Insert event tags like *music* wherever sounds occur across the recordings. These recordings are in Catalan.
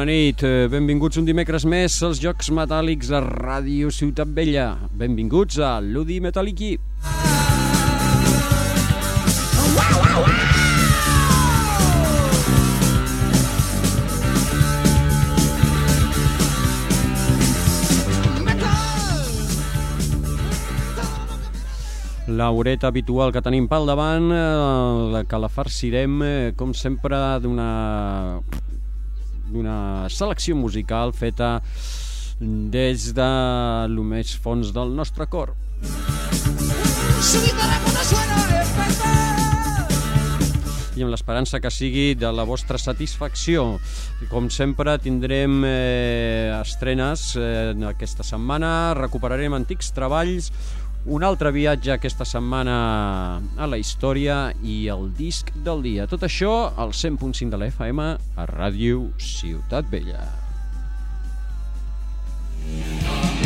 Bona nit, eh, benvinguts un dimecres més als Jocs Metàl·lics a Ràdio Ciutat Vella. Benvinguts a l'Udi Metalliqui. L'horeta habitual que tenim pel davant, eh, la que la farcirem, eh, com sempre, d'una d'una selecció musical feta des de lo més fons del nostre cor. i amb l'esperança que sigui de la vostra satisfacció. Com sempre tindrem eh, estrenes eh, aquesta setmana, recuperarem antics treballs, un altre viatge aquesta setmana a la història i el disc del dia. Tot això al 100.5 de la FM a Ràdio Ciutat Vella. I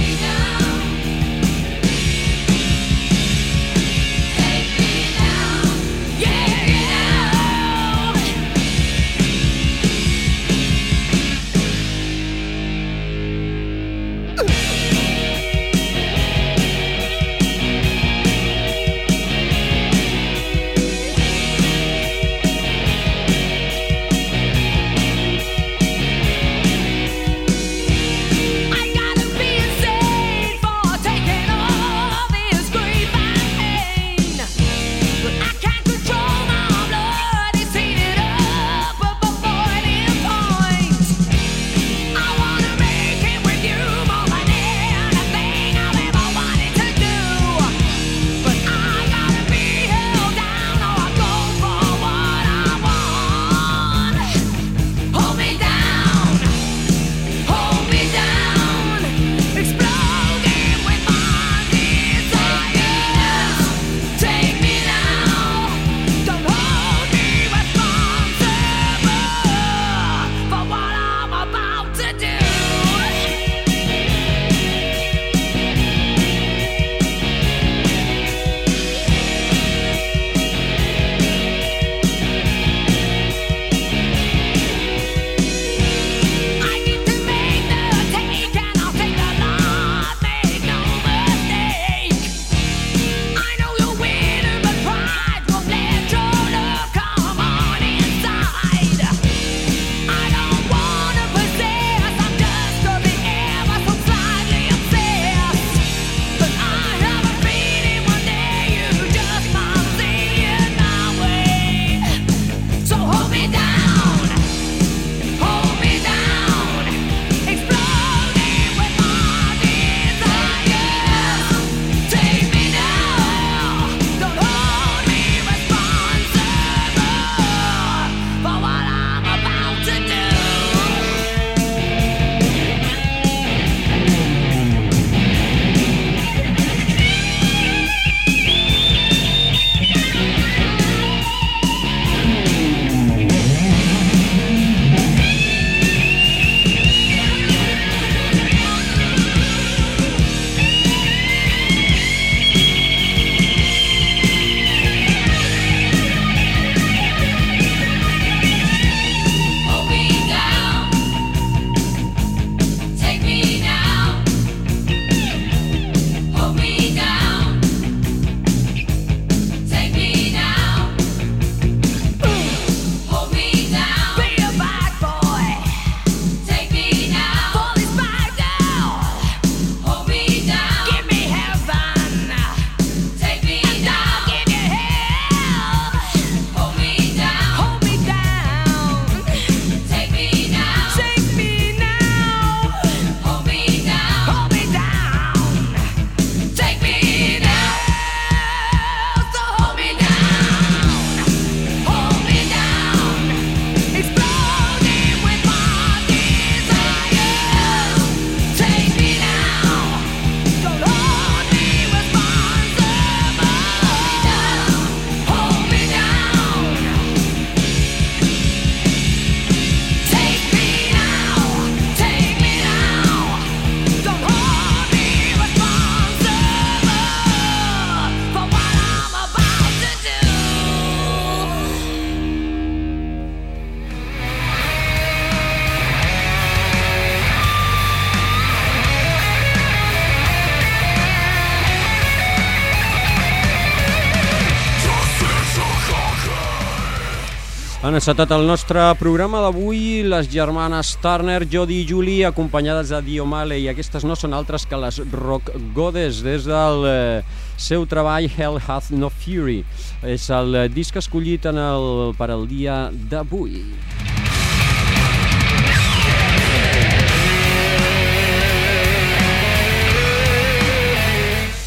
encetat el nostre programa d'avui les germanes Turner, Jody i Julie, acompanyades de Dio Male, i aquestes no són altres que les Rock Godes, des del eh, seu treball Hell Hath No Fury. És el disc escollit en el, per al dia d'avui.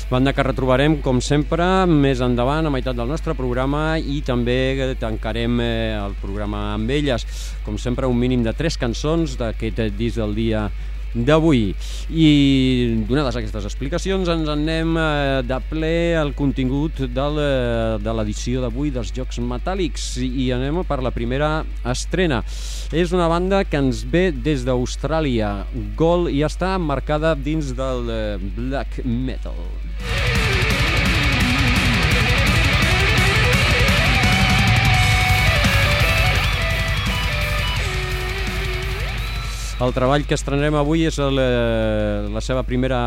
Banda que retrobarem, com sempre, més endavant, a meitat del nostre programa i també tancarem eh, el programa amb elles. Com sempre, un mínim de tres cançons d'aquest disc del dia d'avui. I donades aquestes explicacions ens en anem eh, de ple al contingut del, eh, de l'edició d'avui dels Jocs Metàl·lics i anem per la primera estrena. És una banda que ens ve des d'Austràlia, Gol, i està marcada dins del black metal. El treball que estrenarem avui és el, eh, la seva primera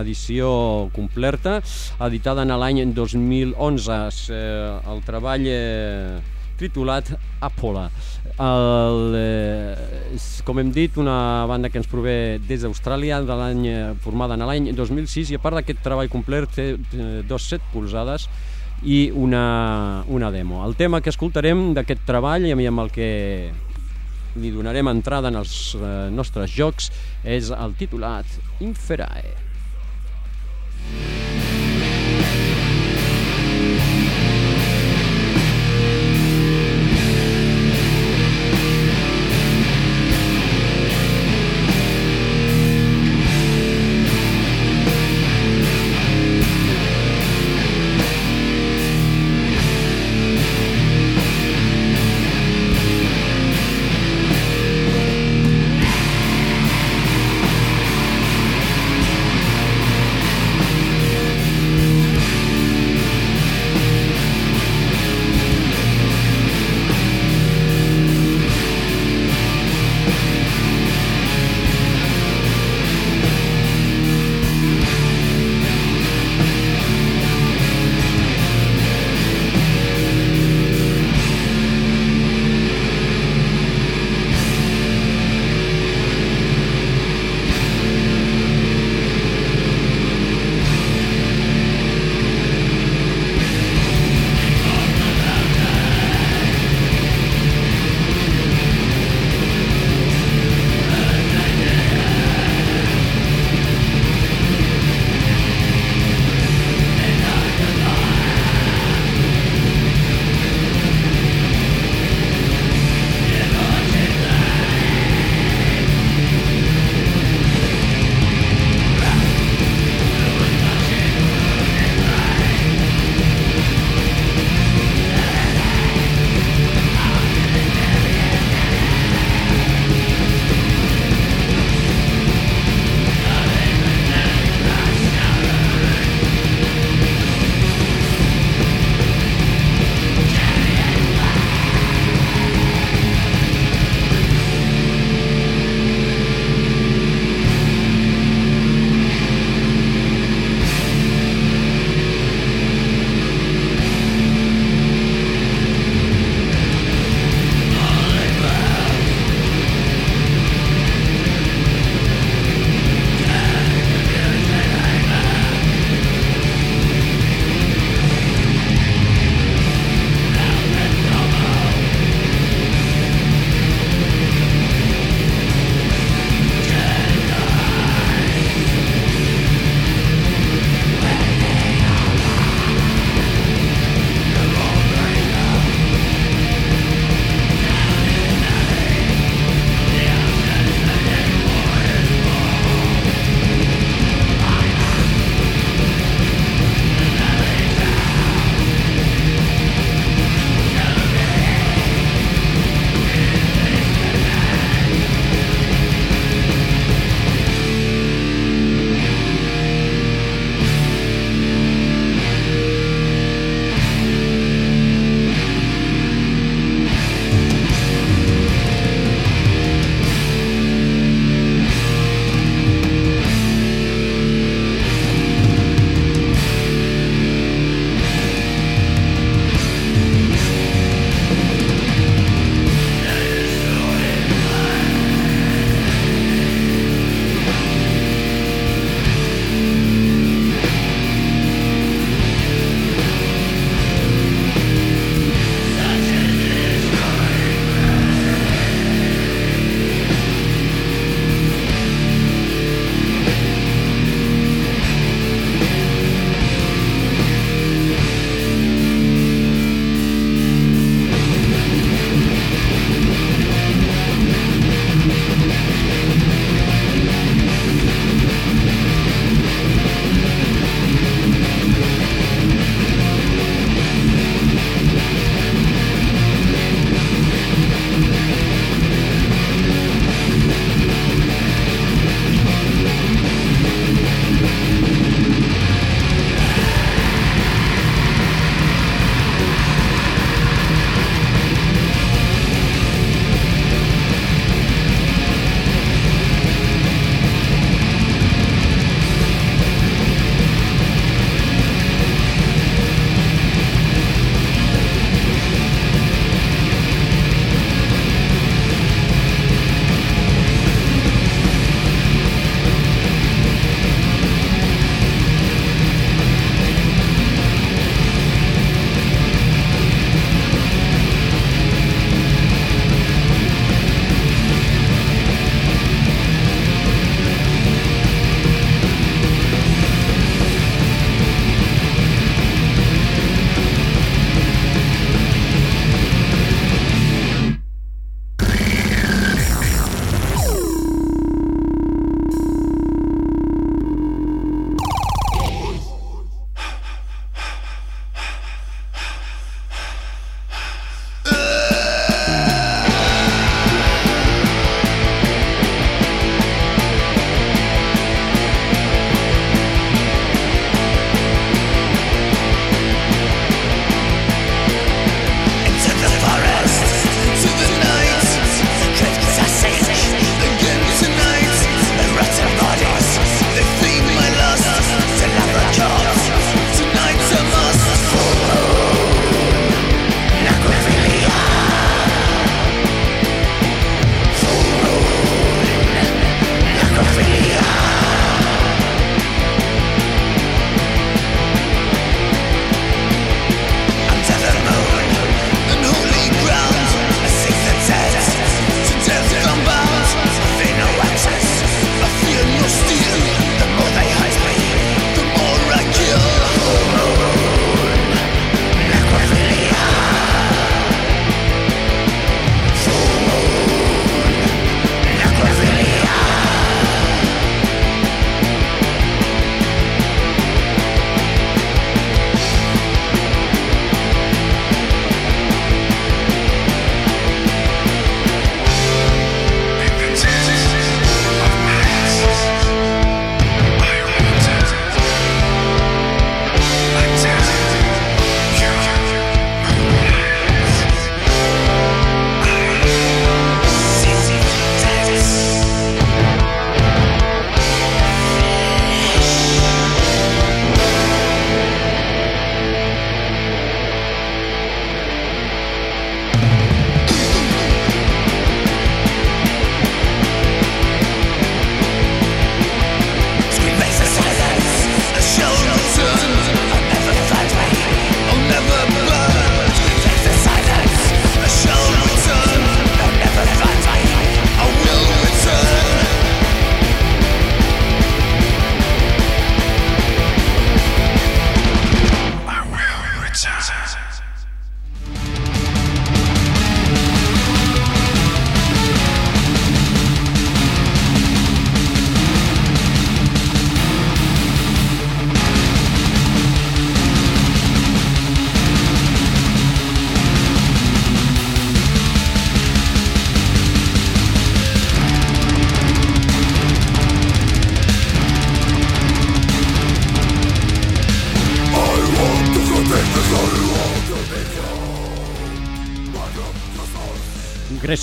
edició completa, editada en l'any 2011. És, eh, el treball eh, titulat Apola. El, eh, com hem dit, una banda que ens prové des d'Austràlia, de l'any eh, formada en l'any 2006, i a part d'aquest treball complet té eh, dos set polsades i una, una demo. El tema que escoltarem d'aquest treball i amb el que li donarem entrada en els eh, nostres jocs és el titulat Inferae. Inferae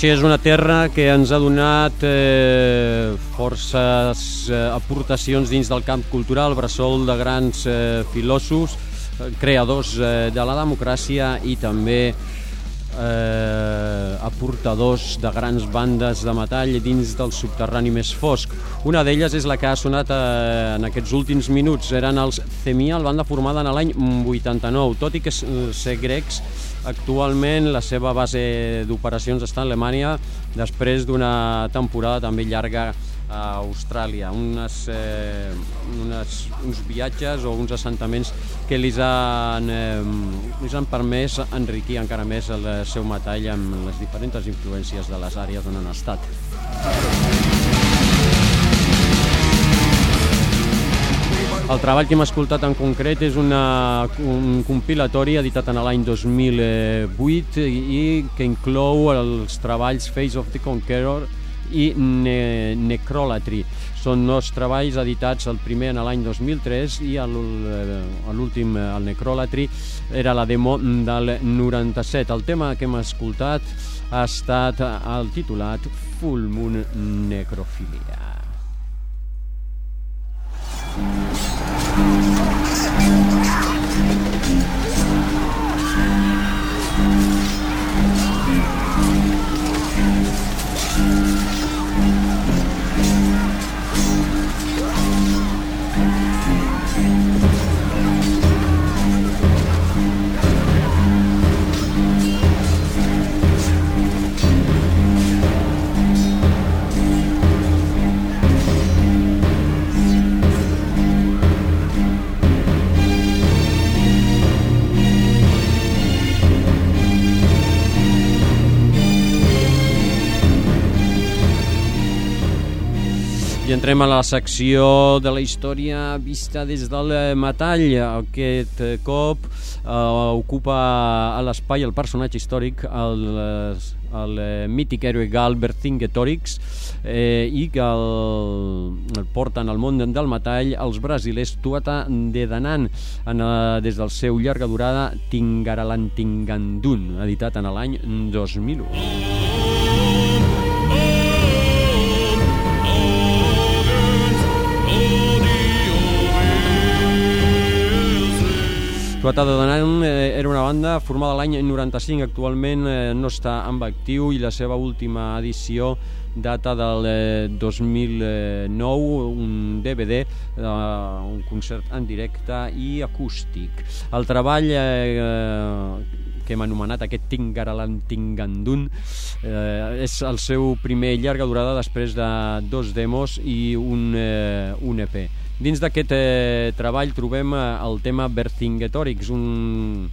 Grècia és una terra que ens ha donat eh, forces eh, aportacions dins del camp cultural, bressol de grans eh, filòsofs, eh, creadors eh, de la democràcia i també eh, aportadors de grans bandes de metall dins del subterrani més fosc. Una d'elles és la que ha sonat eh, en aquests últims minuts. Eren els Cemial, banda formada en l'any 89. Tot i que s- ser grecs, actualment la seva base d'operacions està a Alemanya després d'una temporada també llarga a Austràlia, unes, eh, unes, uns viatges o uns assentaments que li han, eh, han permès enriquir encara més el seu metall amb les diferents influències de les àrees on han estat. El treball que hem escoltat en concret és una, un compilatori editat en l'any 2008 i que inclou els treballs Face of the Conqueror i ne Necrolatry. Són dos treballs editats, el primer en l'any 2003 i eh, l'últim, eh, el Necrolatry, era la demo del 97. El tema que hem escoltat ha estat el titulat Full Moon Podcast. I entrem a la secció de la història vista des del eh, metall. Aquest eh, cop eh, ocupa a l'espai el personatge històric, el, eh, el mític héroe gal Vercingetorix, eh, i que el, el porten al món del metall els brasilers Tuata de Danan en, eh, des del seu llarga durada Tingaralantingandun, editat en l'any 2001. Tuata de eh, era una banda formada l'any 95, actualment eh, no està amb actiu i la seva última edició data del eh, 2009, un DVD, eh, un concert en directe i acústic. El treball eh, que hem anomenat aquest Tingaralantingandun eh, és el seu primer llarga durada després de dos demos i un, eh, un EP. Dins d'aquest eh, treball trobem eh, el tema Vercingetorix, un,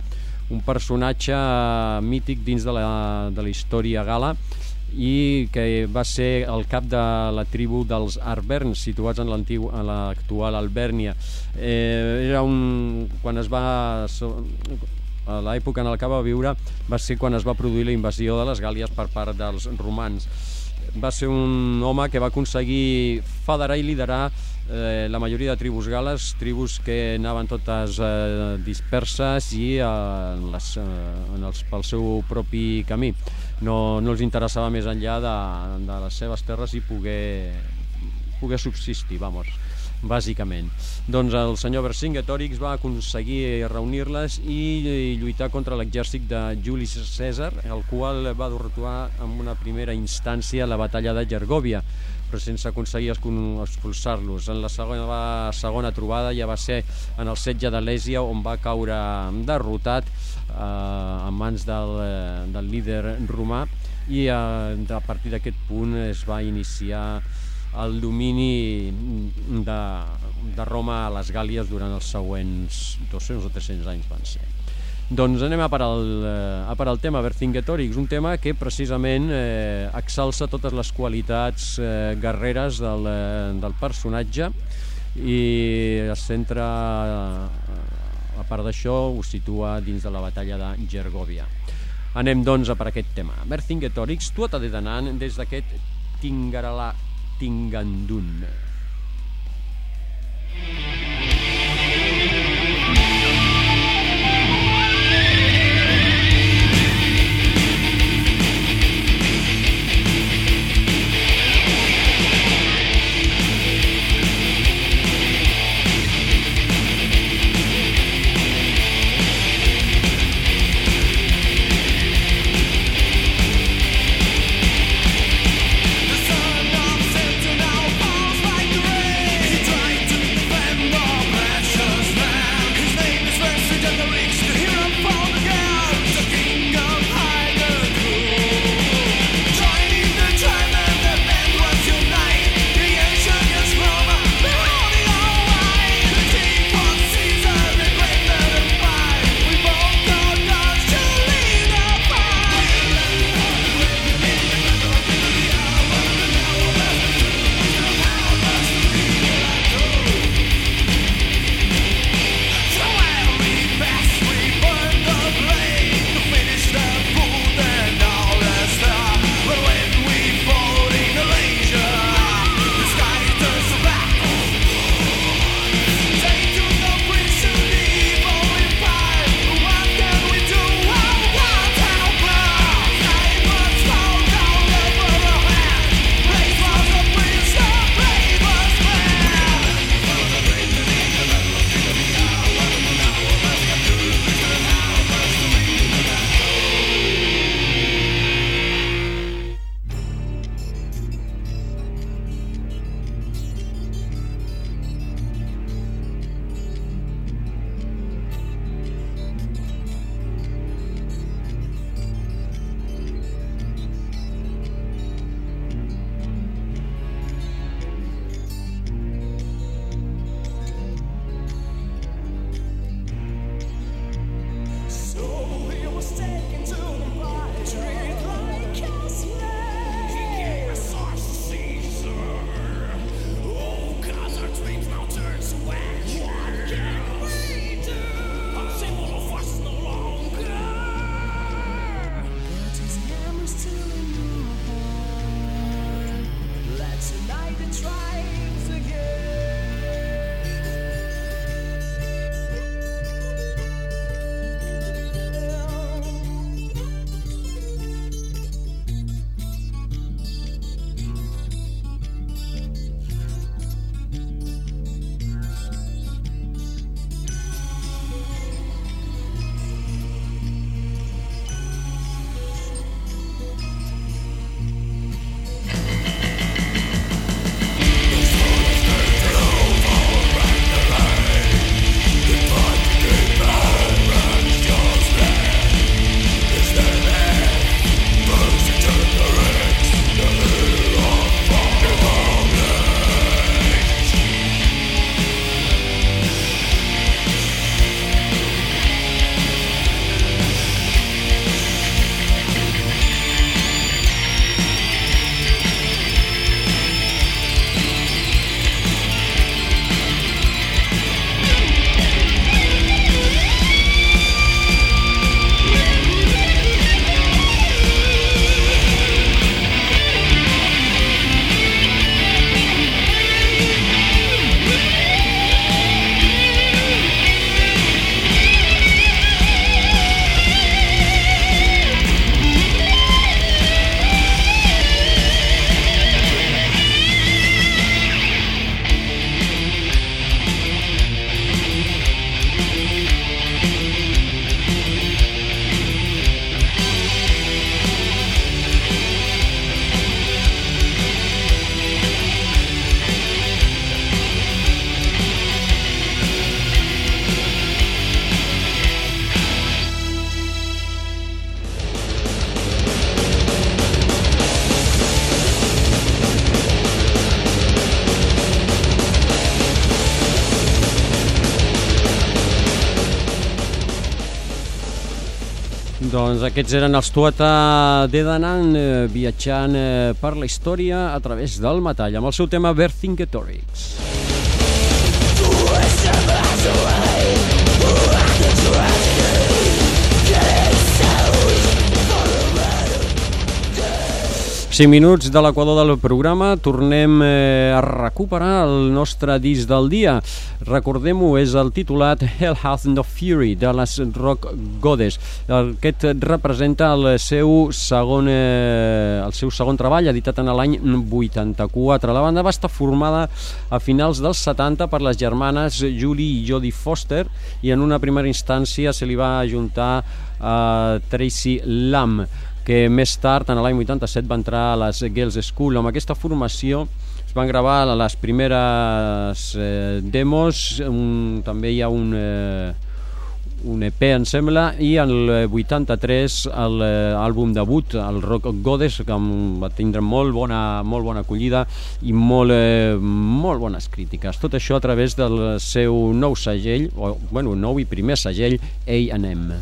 un personatge eh, mític dins de la, de la història gala i que va ser el cap de la tribu dels Arberns, situats en l'actual Albèrnia. Eh, era un... quan es va... a l'època en la que va viure va ser quan es va produir la invasió de les Gàlies per part dels romans. Va ser un home que va aconseguir federar i liderar eh, la majoria de tribus gales, tribus que anaven totes eh, disperses i eh, en les, eh, en els, pel seu propi camí. No, no els interessava més enllà de, de les seves terres i poder, poder subsistir, vamos bàsicament. Doncs el senyor Vercingetorix va aconseguir reunir-les i, i lluitar contra l'exèrcit de Julius Cèsar, el qual va derrotar en una primera instància la batalla de Gergòvia, però sense aconseguir expulsar-los. En la segona, segona trobada ja va ser en el setge de Lèsia on va caure derrotat eh, en mans del, eh, del líder romà i eh, a partir d'aquest punt es va iniciar el domini de, de Roma a les Gàlies durant els següents 200 o 300 anys van ser. Doncs anem a per al, eh, a per al tema Vercingetorix, un tema que precisament eh, exalça totes les qualitats eh, guerreres del, eh, del personatge i es centra, eh, a part d'això, ho situa dins de la batalla de Gergòvia. Anem doncs a per aquest tema. Vercingetorix, tuota de Danan, des d'aquest Tingarala Tingandun. Thank aquests eren els Tuata Dedanan eh, viatjant eh, per la història a través del metall amb el seu tema Vercingetorix. Cinc minuts de l'equador del programa, tornem eh, a recuperar el nostre disc del dia. Recordem-ho, és el titulat Hell Hath No Fury, de les Rock Goddess. Aquest representa el seu segon, eh, el seu segon treball, editat en l'any 84. La banda va estar formada a finals dels 70 per les germanes Julie i Jodie Foster i en una primera instància se li va ajuntar a Tracy Lamb que més tard, en l'any 87, va entrar a les Girls School. Amb aquesta formació es van gravar les primeres eh, demos, un, també hi ha un, eh, un EP, em sembla, i en el 83 l'àlbum debut, el Rock Goddess, que va tindre molt bona, molt bona acollida i molt, eh, molt bones crítiques. Tot això a través del seu nou segell, o, bueno, nou i primer segell, A&M.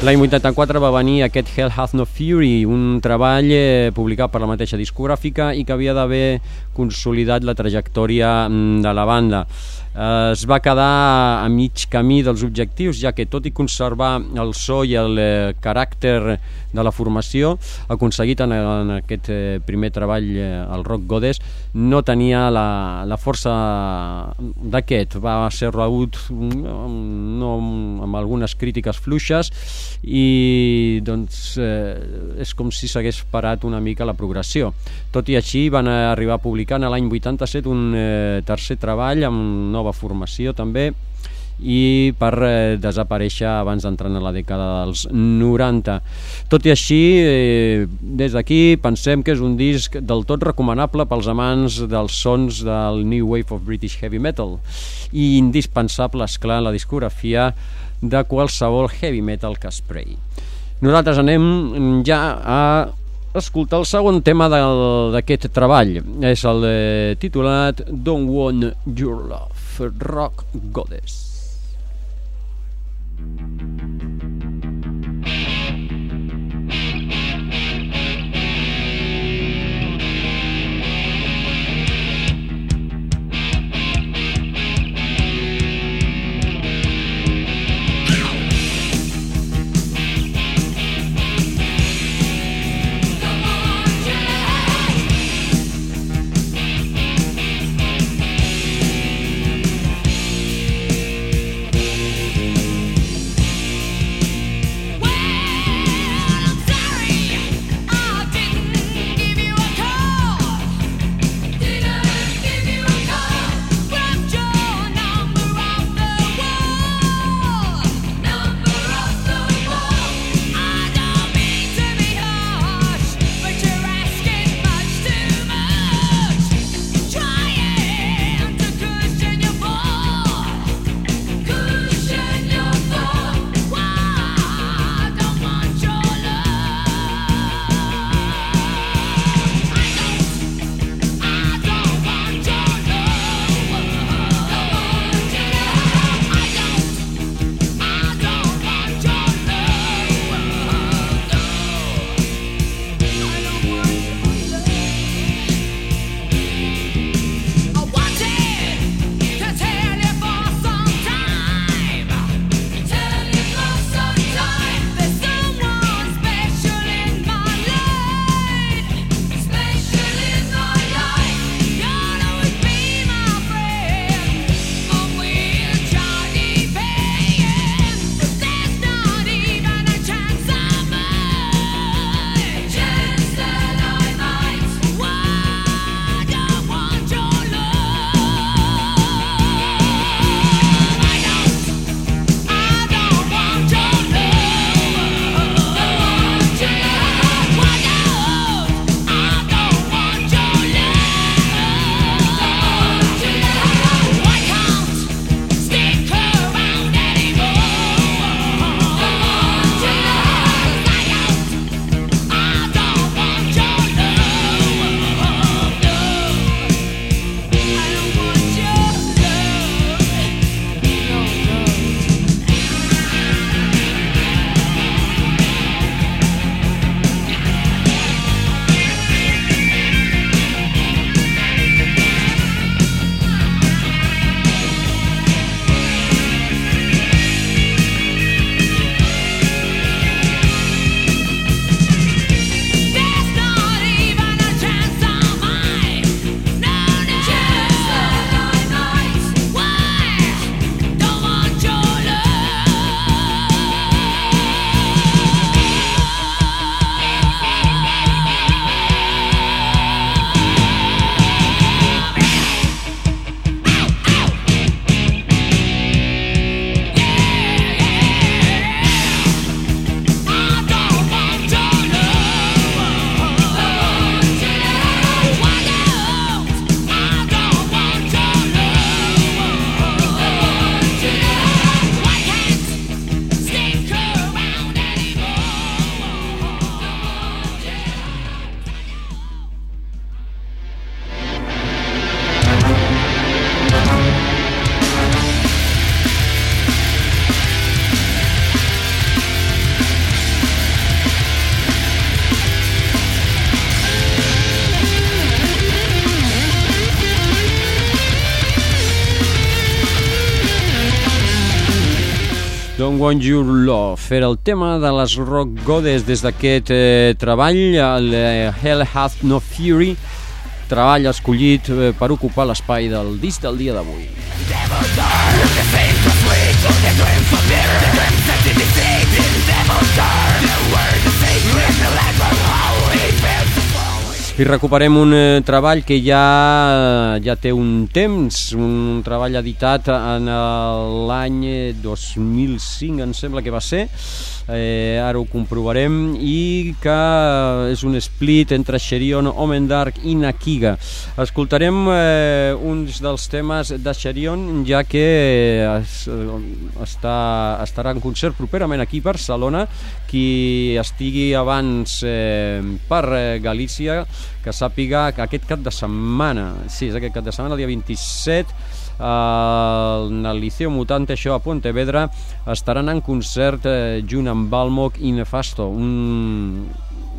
L'any 84 va venir aquest Hell Hath No Fury, un treball eh, publicat per la mateixa discogràfica i que havia d'haver consolidat la trajectòria mm, de la banda. Eh, es va quedar a mig camí dels objectius, ja que tot i conservar el so i el eh, caràcter de la formació, aconseguit en, en aquest eh, primer treball, el Rock Goddess, no tenia la, la força d'aquest. Va ser rebut mm, no, amb algunes crítiques fluixes i doncs eh, és com si s'hagués parat una mica la progressió. Tot i així van arribar a publicar en l'any 87 un eh, tercer treball amb nova formació també i per eh, desaparèixer abans d'entrar en la dècada dels 90. Tot i així, eh, des d'aquí pensem que és un disc del tot recomanable pels amants dels sons del New Wave of British Heavy Metal i indispensable, esclar, en la discografia de qualsevol heavy metal que es pregui. Nosaltres anem ja a escoltar el segon tema d'aquest treball. És el eh, titulat Don't Want Your Love, Rock Goddess. Don't Don't Want Your Love. Era el tema de les Rock Godes des d'aquest eh, treball, el eh, Hell Hath No Fury, treball escollit eh, per ocupar l'espai del disc del dia d'avui. I recuperem un eh, treball que ja ja té un temps, un treball editat en l'any 2005, em sembla que va ser, eh, ara ho comprovarem, i que és un split entre Xerion, Omen Dark i Nakiga. Escoltarem eh, uns dels temes de Xerion, ja que es, eh, està, estarà en concert properament aquí a Barcelona, qui estigui abans eh, per eh, Galícia, que sàpiga que aquest cap de setmana, sí, és aquest cap de setmana, el dia 27, eh, en el Liceu Mutante, això a Pontevedra, estaran en concert eh, junt amb Balmoc i Nefasto, un,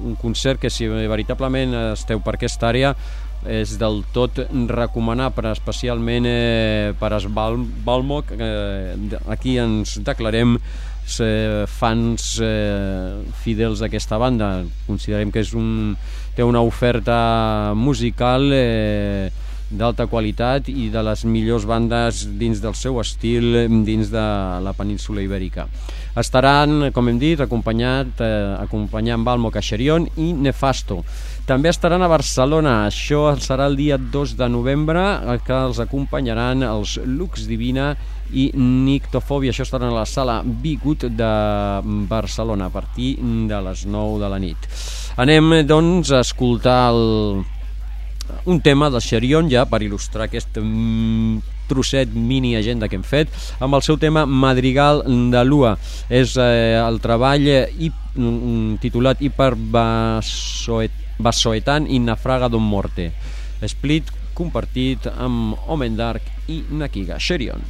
un concert que si veritablement esteu per aquesta àrea és del tot recomanar per especialment eh, per es Bal Balmoc eh, aquí ens declarem eh, fans eh, fidels d'aquesta banda. Considerem que és un, té una oferta musical eh, d'alta qualitat i de les millors bandes dins del seu estil dins de la península ibèrica. Estaran, com hem dit, acompanyat, eh, acompanyant Balmo Caixerion i Nefasto. També estaran a Barcelona, això serà el dia 2 de novembre, eh, que els acompanyaran els Lux Divina i Nictofòbia. Això estaran a la sala Bigut de Barcelona a partir de les 9 de la nit. Anem, doncs, a escoltar el, un tema del Xerion ja per il·lustrar aquest mm, trosset mini agenda que hem fet amb el seu tema Madrigal de Lua. És eh, el treball eh, mm, titulat Hiper Basoet, Basoetan i Nafraga Don Morte. Split compartit amb Omen Dark i Nakiga. Xerion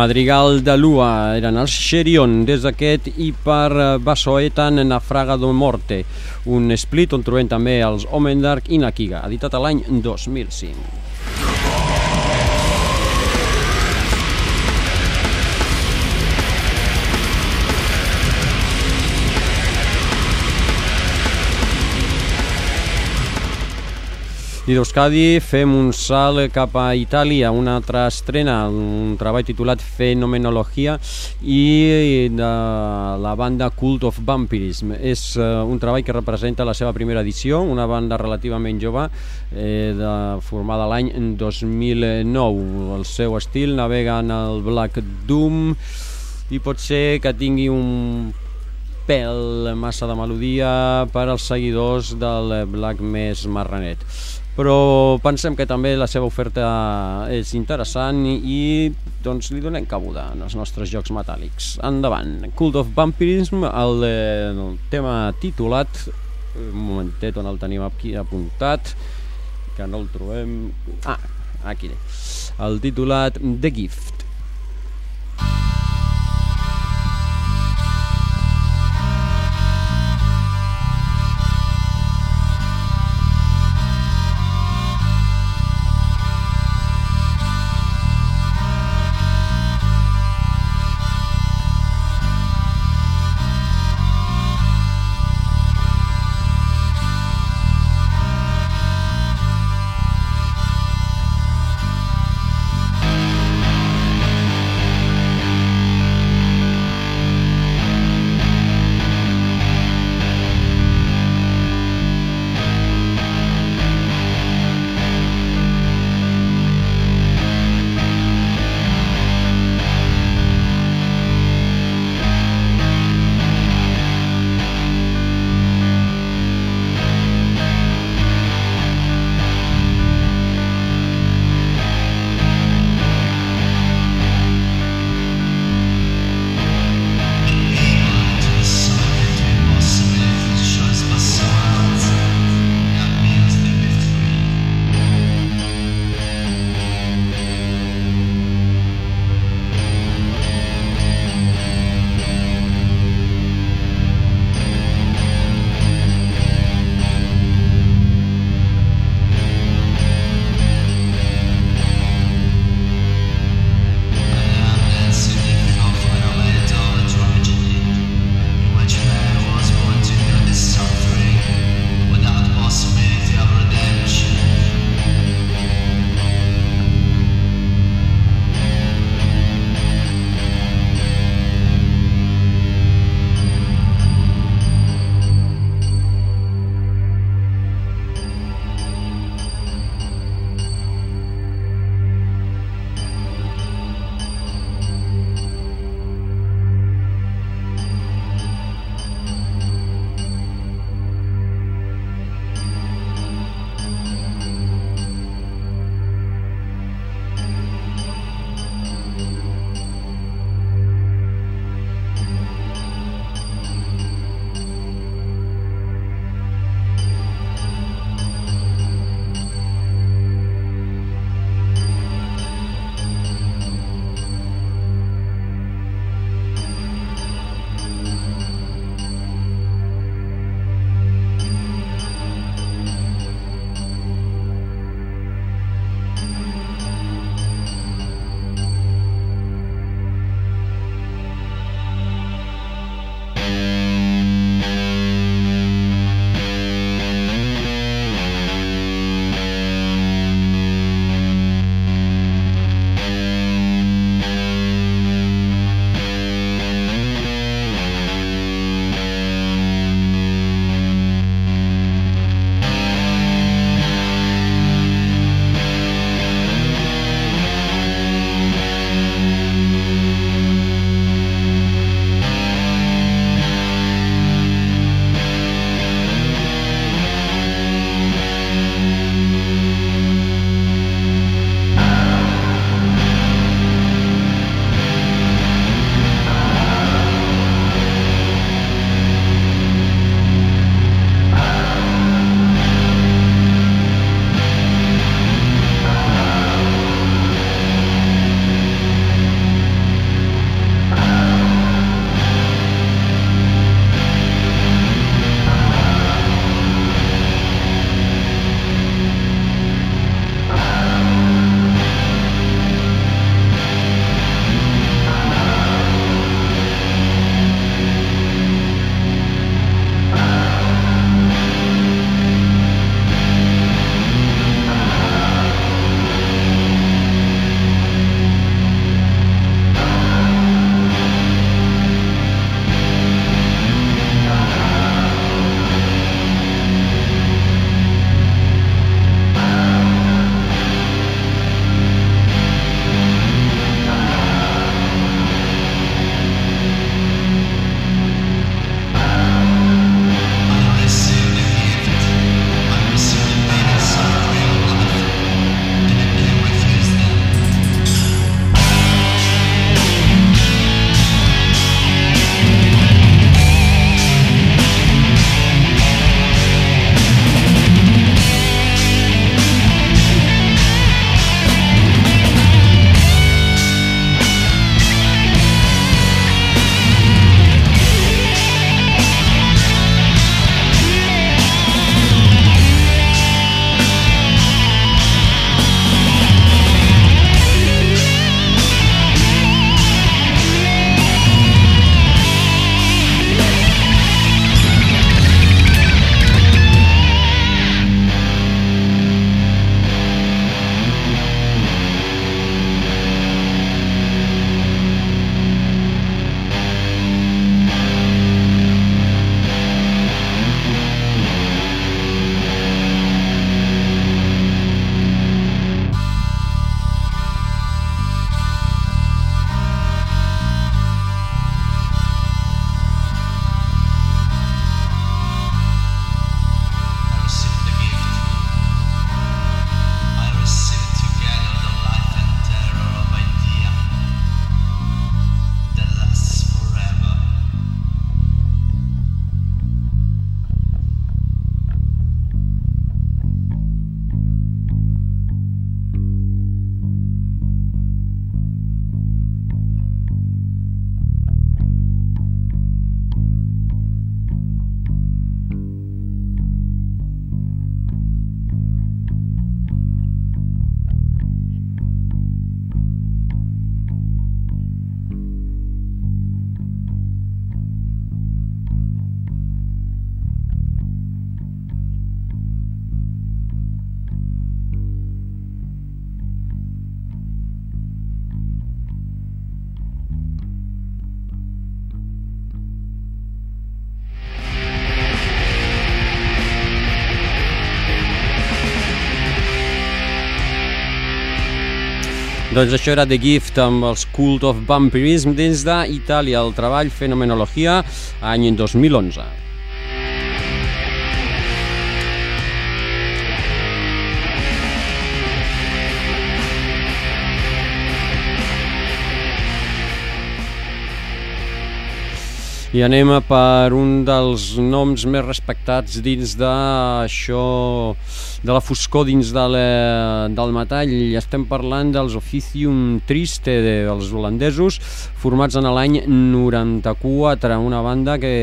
Madrigal de Lua. Eren els Xerion. Des d'aquest i per Basoetan Nafraga do Morte. Un split on trobem també els Omendark i Nakiga editat l'any 2005 I d'Euskadi fem un salt cap a Itàlia, una altra estrena, un treball titulat Fenomenologia i de la banda Cult of Vampirism. És uh, un treball que representa la seva primera edició, una banda relativament jove, eh, de, formada l'any 2009. El seu estil navega en el Black Doom i pot ser que tingui un pèl massa de melodia per als seguidors del Black més marranet però pensem que també la seva oferta és interessant i doncs li donem cabuda en els nostres jocs metàl·lics. Endavant, Cult of Vampirism, el, eh, el tema titulat, un momentet on el tenim aquí apuntat, que no el trobem... Ah, aquí. El titulat The Gift. Doncs això era The Gift amb els Cult of Vampirism dins d'Itàlia, el treball Fenomenologia, any 2011. I anem a per un dels noms més respectats dins d'això, de la foscor dins de la, del metall. Estem parlant dels Officium Triste dels holandesos, formats en l'any 94, una banda que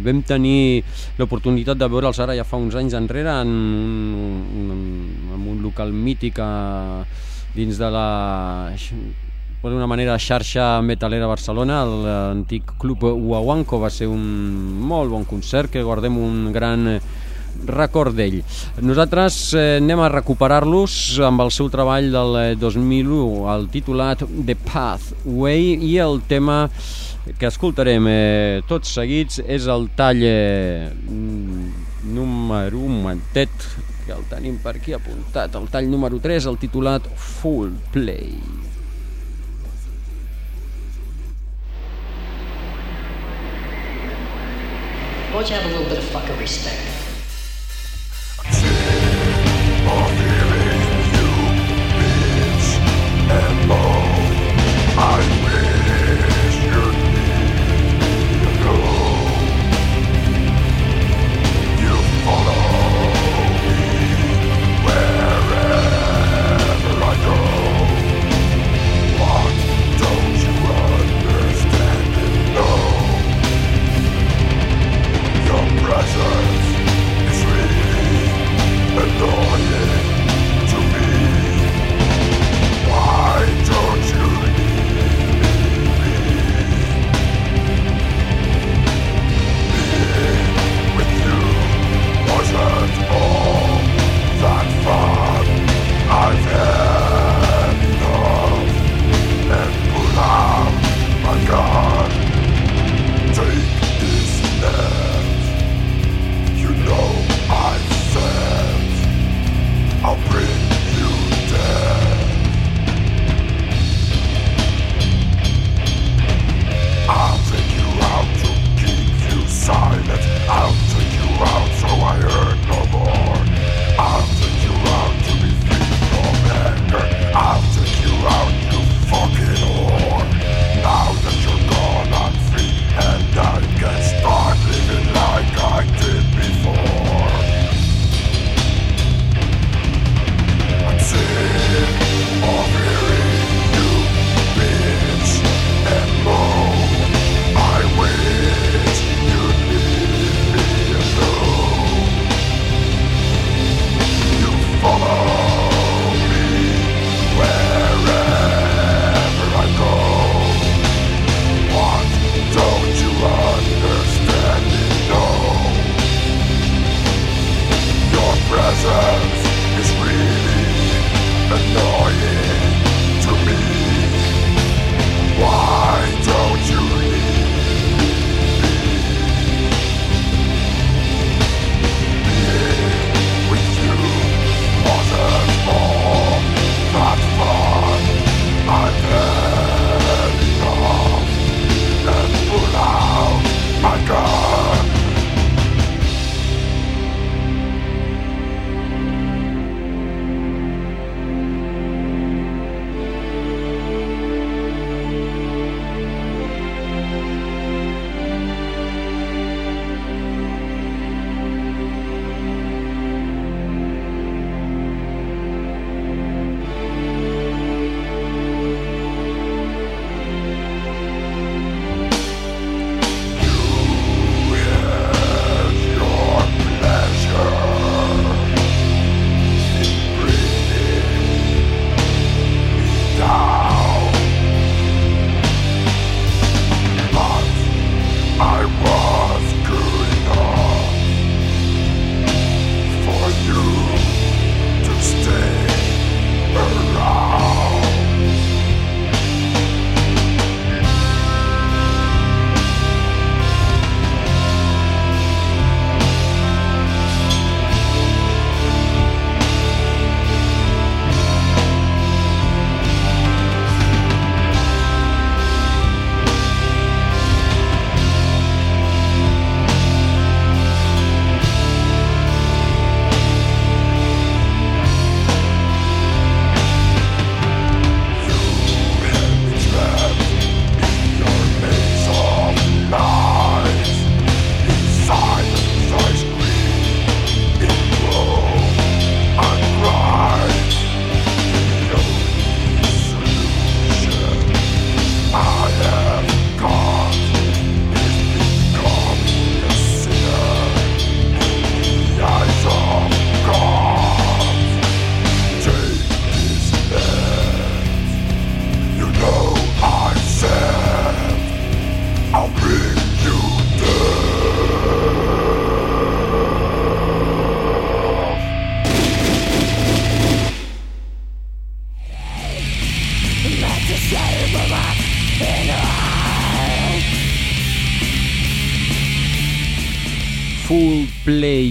vam tenir l'oportunitat de veure'ls ara ja fa uns anys enrere en un, en un local mític a, dins de la per una manera xarxa metalera a Barcelona, l'antic club Uawanco va ser un molt bon concert que guardem un gran record d'ell. Nosaltres eh, anem a recuperar-los amb el seu treball del 2001, el titulat The Pathway i el tema que escoltarem eh, tots seguits és el tall eh, número un momentet que el tenim per aquí apuntat, el tall número 3, el titulat Full Play. Why don't you have a little bit of fucking respect? Your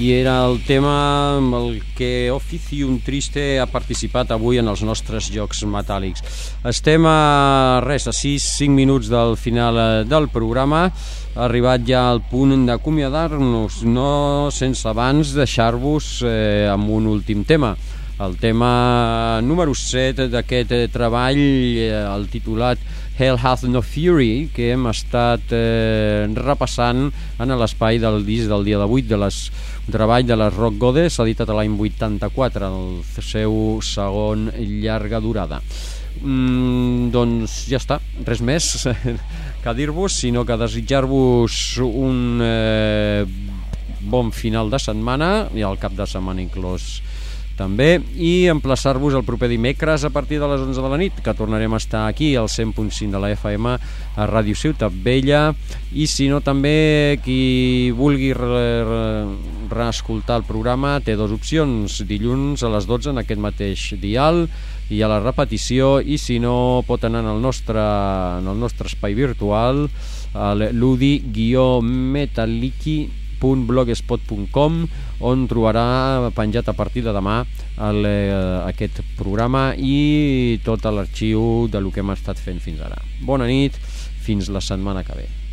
Era el tema amb el que Oficium Triste ha participat avui en els nostres jocs metàl·lics. Estem a res, a 6-5 minuts del final eh, del programa, arribat ja al punt d'acomiadar-nos, no sense abans deixar-vos eh, amb un últim tema. El tema número 7 d'aquest treball, eh, el titulat Hell Hath No Fury, que hem estat eh, repassant en l'espai del disc del dia d'avui, de les, treball de les Rock Godes, editat l'any 84, el seu segon llarga durada. Mm, doncs ja està, res més *laughs* que dir-vos, sinó que desitjar-vos un eh, bon final de setmana i al cap de setmana inclòs també, i emplaçar-vos el proper dimecres a partir de les 11 de la nit, que tornarem a estar aquí al 100.5 de la FM a Ràdio Ciutat Vella, i si no també qui vulgui re re reescoltar el programa té dues opcions, dilluns a les 12 en aquest mateix dial i a la repetició, i si no pot anar en el nostre, en el nostre espai virtual al ludi-metaliki www.blogspot.com on trobarà penjat a partir de demà el, eh, aquest programa i tot l'arxiu de lo que hem estat fent fins ara. Bona nit, fins la setmana que ve.